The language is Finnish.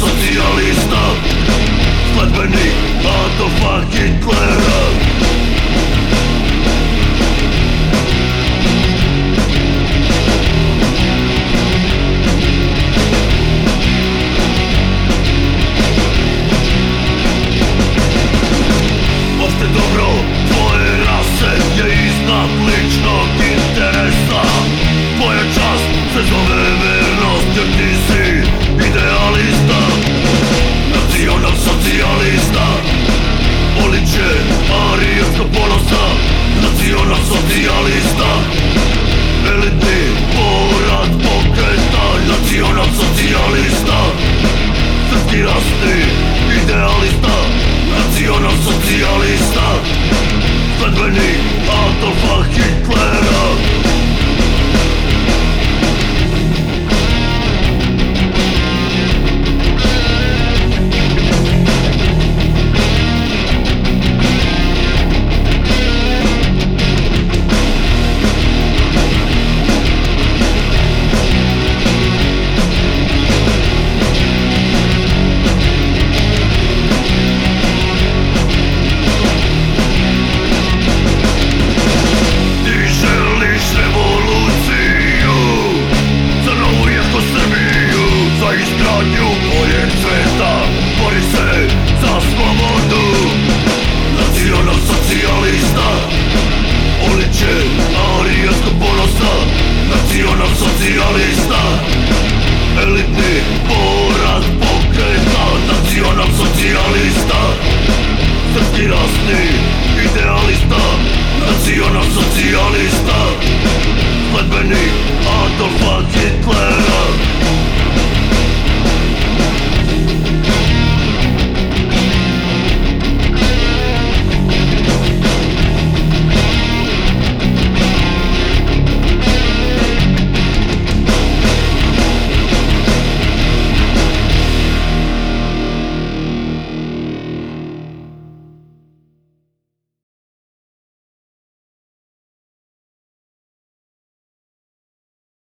socijalista Sledbenik, a to fucking Out fuck Mission on Elitti Elitny porad pokryta Nacjon on socjalista idealista. Nacjon on socjalista Adolfa